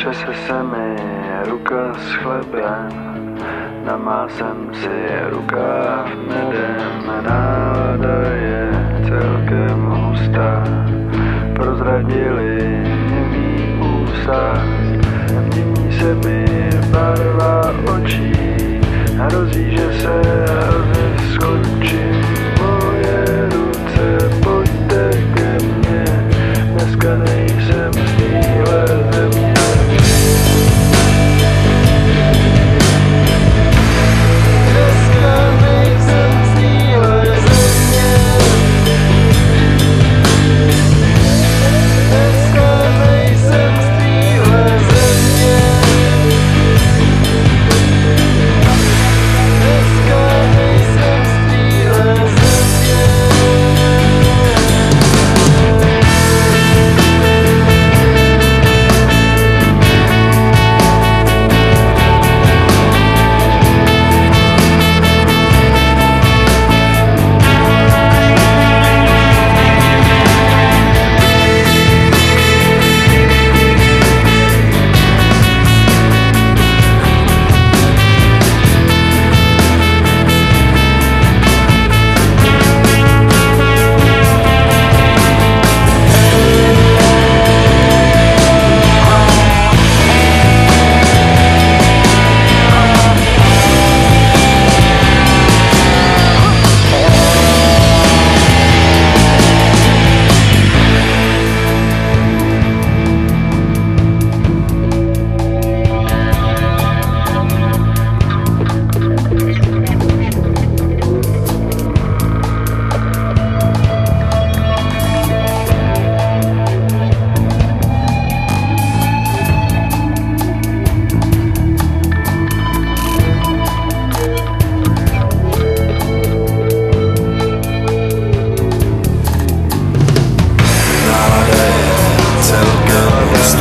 Třese se mi ruka s chlebem, namásem si rukáv medem, nálada je celkem hustá, prozradili mý ústa, mění se mi barva očí, hrozí, že se rozeskočím, moje pojďte ke mně, dneska nejsem z téhle.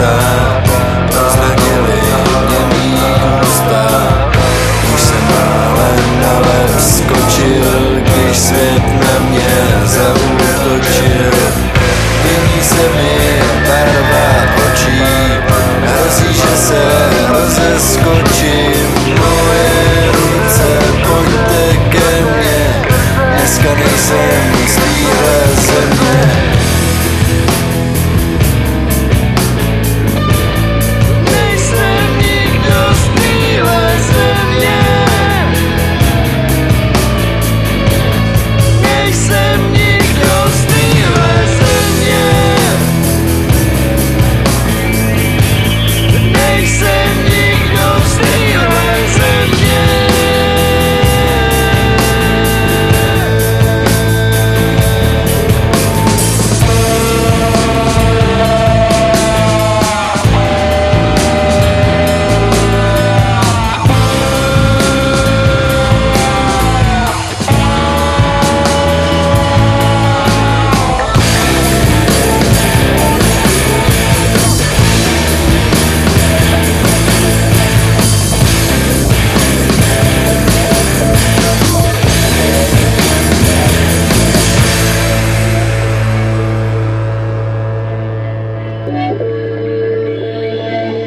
Nálada je celkem hustá